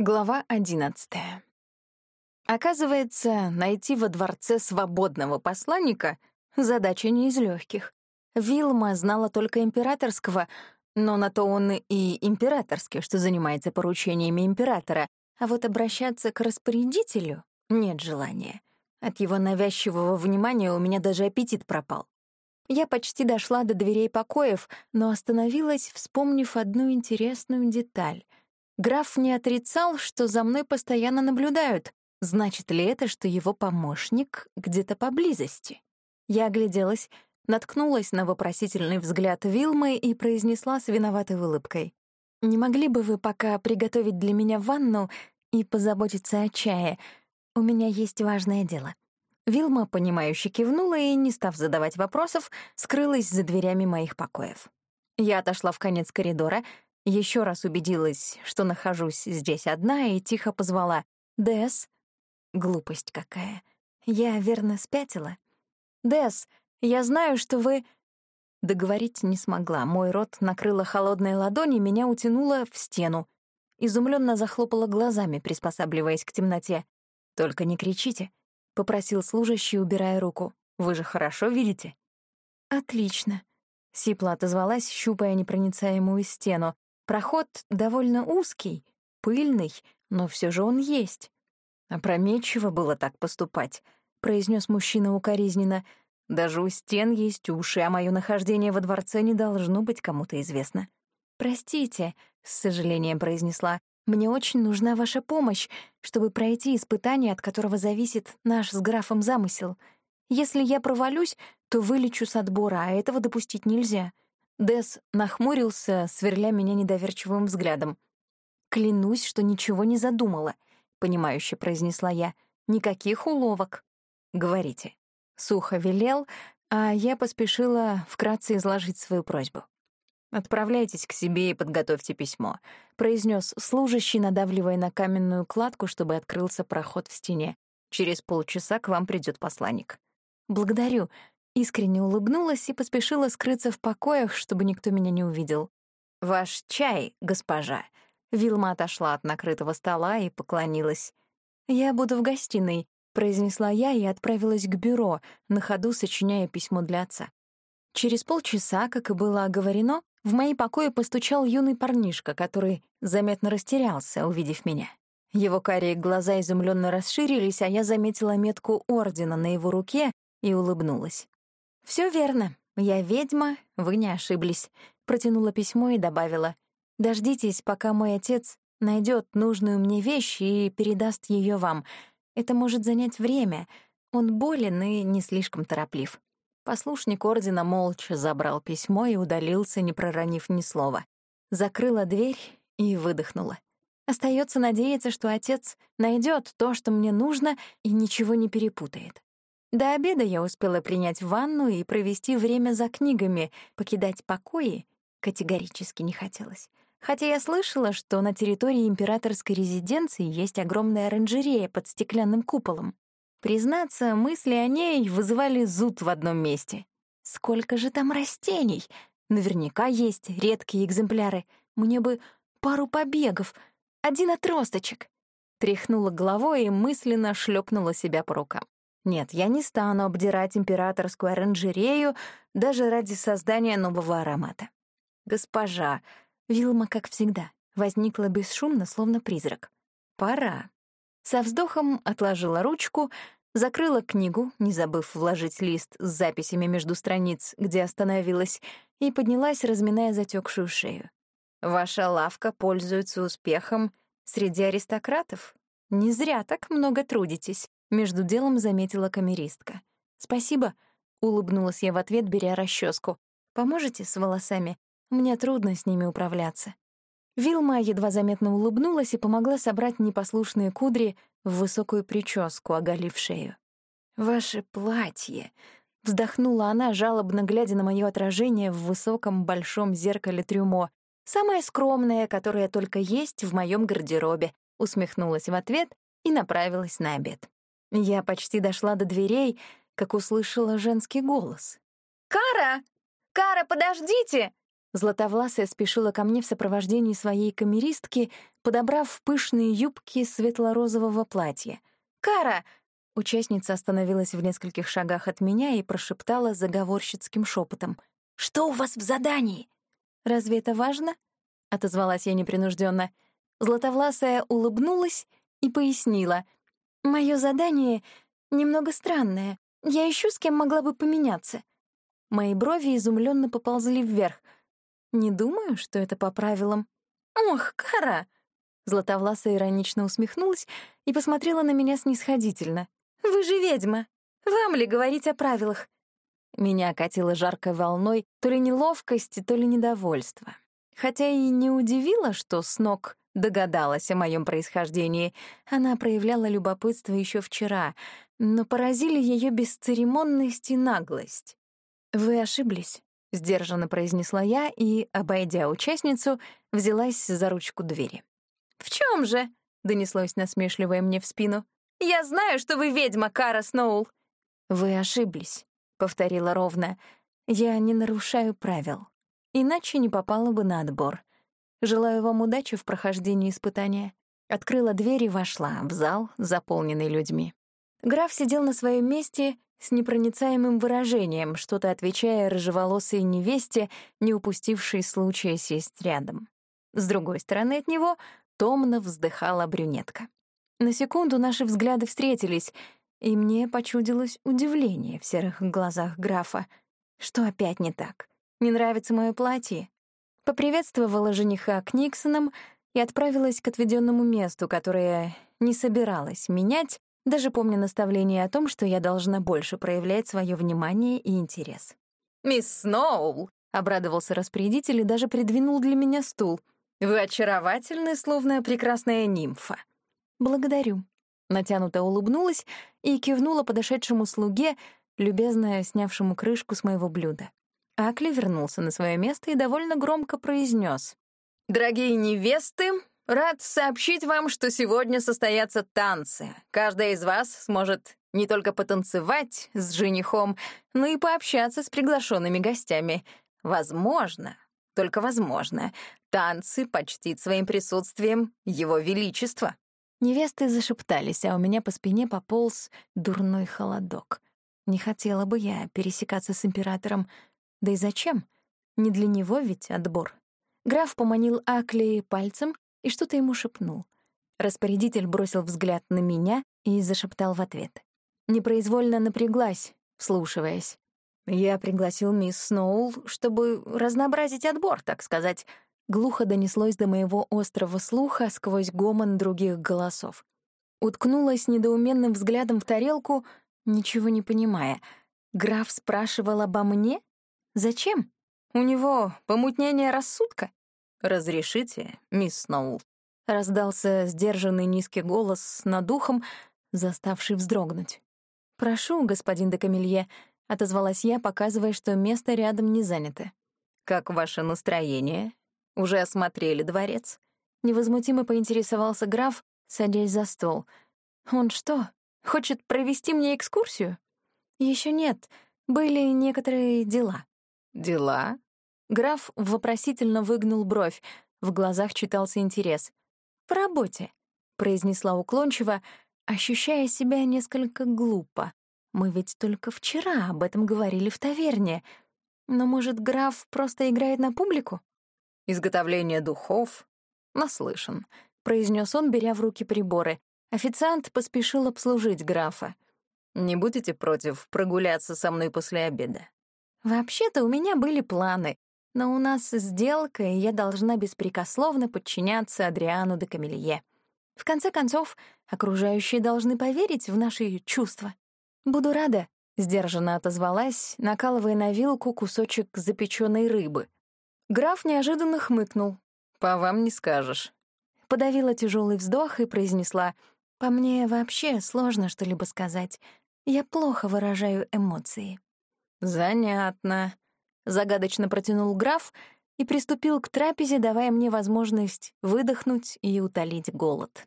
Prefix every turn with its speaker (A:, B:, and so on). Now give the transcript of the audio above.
A: Глава одиннадцатая. Оказывается, найти во дворце свободного посланника — задача не из легких. Вилма знала только императорского, но на то он и императорский, что занимается поручениями императора, а вот обращаться к распорядителю нет желания. От его навязчивого внимания у меня даже аппетит пропал. Я почти дошла до дверей покоев, но остановилась, вспомнив одну интересную деталь — Граф не отрицал, что за мной постоянно наблюдают. Значит ли это, что его помощник где-то поблизости? Я огляделась, наткнулась на вопросительный взгляд Вилмы и произнесла с виноватой улыбкой. «Не могли бы вы пока приготовить для меня ванну и позаботиться о чае? У меня есть важное дело». Вилма, понимающе кивнула и, не став задавать вопросов, скрылась за дверями моих покоев. Я отошла в конец коридора — еще раз убедилась, что нахожусь здесь одна, и тихо позвала «Дэс». Глупость какая. Я верно спятила. «Дэс, я знаю, что вы...» Договорить не смогла. Мой рот накрыла холодной ладони, меня утянуло в стену. Изумленно захлопала глазами, приспосабливаясь к темноте. «Только не кричите», — попросил служащий, убирая руку. «Вы же хорошо видите?» «Отлично», — Сипла отозвалась, щупая непроницаемую стену. Проход довольно узкий, пыльный, но все же он есть. Опрометчиво было так поступать, произнес мужчина укоризненно. Даже у стен есть уши, а мое нахождение во дворце не должно быть кому-то известно. «Простите», — с сожалением произнесла, «мне очень нужна ваша помощь, чтобы пройти испытание, от которого зависит наш с графом замысел. Если я провалюсь, то вылечу с отбора, а этого допустить нельзя». Дес нахмурился, сверля меня недоверчивым взглядом. «Клянусь, что ничего не задумала», — понимающе произнесла я. «Никаких уловок». «Говорите». Сухо велел, а я поспешила вкратце изложить свою просьбу. «Отправляйтесь к себе и подготовьте письмо», — произнес служащий, надавливая на каменную кладку, чтобы открылся проход в стене. «Через полчаса к вам придет посланник». «Благодарю», Искренне улыбнулась и поспешила скрыться в покоях, чтобы никто меня не увидел. «Ваш чай, госпожа». Вилма отошла от накрытого стола и поклонилась. «Я буду в гостиной», — произнесла я и отправилась к бюро, на ходу сочиняя письмо для отца. Через полчаса, как и было оговорено, в мои покои постучал юный парнишка, который заметно растерялся, увидев меня. Его карие глаза изумленно расширились, а я заметила метку ордена на его руке и улыбнулась. Все верно. Я ведьма, вы не ошиблись», — протянула письмо и добавила. «Дождитесь, пока мой отец найдет нужную мне вещь и передаст ее вам. Это может занять время. Он болен и не слишком тороплив». Послушник ордена молча забрал письмо и удалился, не проронив ни слова. Закрыла дверь и выдохнула. Остается надеяться, что отец найдет то, что мне нужно, и ничего не перепутает. До обеда я успела принять ванну и провести время за книгами, покидать покои категорически не хотелось. Хотя я слышала, что на территории императорской резиденции есть огромная оранжерея под стеклянным куполом. Признаться, мысли о ней вызывали зуд в одном месте. Сколько же там растений? Наверняка есть редкие экземпляры. Мне бы пару побегов, один отросточек. Тряхнула головой и мысленно шлепнула себя по рукам. Нет, я не стану обдирать императорскую оранжерею даже ради создания нового аромата. Госпожа, Вилма, как всегда, возникла бесшумно, словно призрак. Пора. Со вздохом отложила ручку, закрыла книгу, не забыв вложить лист с записями между страниц, где остановилась, и поднялась, разминая затекшую шею. «Ваша лавка пользуется успехом среди аристократов. Не зря так много трудитесь. Между делом заметила камеристка. «Спасибо», — улыбнулась я в ответ, беря расческу. «Поможете с волосами? Мне трудно с ними управляться». Вилма едва заметно улыбнулась и помогла собрать непослушные кудри в высокую прическу, оголив шею. «Ваше платье!» — вздохнула она, жалобно глядя на мое отражение в высоком большом зеркале трюмо. «Самое скромное, которое только есть в моем гардеробе», — усмехнулась в ответ и направилась на обед. Я почти дошла до дверей, как услышала женский голос.
B: «Кара! Кара, подождите!»
A: Златовласая спешила ко мне в сопровождении своей камеристки, подобрав пышные юбки светло-розового платья. «Кара!» Участница остановилась в нескольких шагах от меня и прошептала заговорщицким шепотом. «Что у вас в задании?» «Разве это важно?» — отозвалась я непринужденно. Златовласая улыбнулась и пояснила. «Моё задание немного странное. Я ищу, с кем могла бы поменяться». Мои брови изумленно поползли вверх. «Не думаю, что это по правилам». «Ох, Кара!» Златовласая иронично усмехнулась и посмотрела на меня снисходительно. «Вы же ведьма! Вам ли говорить о правилах?» Меня окатило жаркой волной то ли неловкости, то ли недовольства. Хотя и не удивило, что с ног догадалась о моем происхождении. Она проявляла любопытство еще вчера, но поразили ее бесцеремонность и наглость. «Вы ошиблись», — сдержанно произнесла я и, обойдя участницу, взялась за ручку двери. «В чем же?» — донеслось насмешливое мне в спину. «Я знаю, что вы ведьма, Кара Сноул!» «Вы ошиблись», — повторила ровно. «Я не нарушаю правил. Иначе не попала бы на отбор. Желаю вам удачи в прохождении испытания». Открыла дверь и вошла в зал, заполненный людьми. Граф сидел на своем месте с непроницаемым выражением, что-то отвечая рыжеволосой невесте, не упустившей случая сесть рядом. С другой стороны от него томно вздыхала брюнетка. На секунду наши взгляды встретились, и мне почудилось удивление в серых глазах графа. Что опять не так? Не нравится мое платье? Поприветствовала жениха Книксоном и отправилась к отведенному месту, которое не собиралась менять, даже помня наставление о том, что я должна больше проявлять свое внимание и интерес. «Мисс Сноул!» — обрадовался распорядитель и даже придвинул для меня стул. «Вы очаровательны, словно прекрасная нимфа». «Благодарю». Натянуто улыбнулась и кивнула подошедшему слуге, любезно снявшему крышку с моего блюда. Акли вернулся на свое место и довольно громко произнес: «Дорогие невесты, Рад сообщить вам, что сегодня состоятся танцы. Каждая из вас сможет не только потанцевать с женихом, но и пообщаться с приглашенными гостями. Возможно, только возможно, танцы почтит своим присутствием Его Величество. Невесты зашептались, а у меня по спине пополз дурной холодок. Не хотела бы я пересекаться с императором. Да и зачем? Не для него ведь отбор. Граф поманил Акли пальцем, и что-то ему шепнул. Распорядитель бросил взгляд на меня и зашептал в ответ. Непроизвольно напряглась, вслушиваясь. Я пригласил мисс Сноул, чтобы разнообразить отбор, так сказать. Глухо донеслось до моего острого слуха сквозь гомон других голосов. Уткнулась недоуменным взглядом в тарелку, ничего не понимая. Граф спрашивал обо мне? Зачем? У него помутнение рассудка? «Разрешите, мисс Сноул?» — раздался сдержанный низкий голос над духом, заставший вздрогнуть. «Прошу, господин де Камелье», — отозвалась я, показывая, что место рядом не занято. «Как ваше настроение? Уже осмотрели дворец?» Невозмутимо поинтересовался граф, садясь за стол. «Он что, хочет провести мне экскурсию?» Еще нет, были некоторые дела». «Дела?» Граф вопросительно выгнул бровь, в глазах читался интерес. «По работе», — произнесла уклончиво, ощущая себя несколько глупо. «Мы ведь только вчера об этом говорили в таверне. Но, может, граф просто играет на публику?» «Изготовление духов? Наслышан», — произнес он, беря в руки приборы. Официант поспешил обслужить графа. «Не будете против прогуляться со мной после обеда?» «Вообще-то у меня были планы», но у нас сделка, и я должна беспрекословно подчиняться Адриану де Камелье. В конце концов, окружающие должны поверить в наши чувства. Буду рада, — сдержанно отозвалась, накалывая на вилку кусочек запеченной рыбы. Граф неожиданно хмыкнул. «По вам не скажешь». Подавила тяжелый вздох и произнесла, «По мне вообще сложно что-либо сказать. Я плохо выражаю эмоции». «Занятно», загадочно протянул граф и приступил к трапезе, давая мне возможность выдохнуть и утолить голод.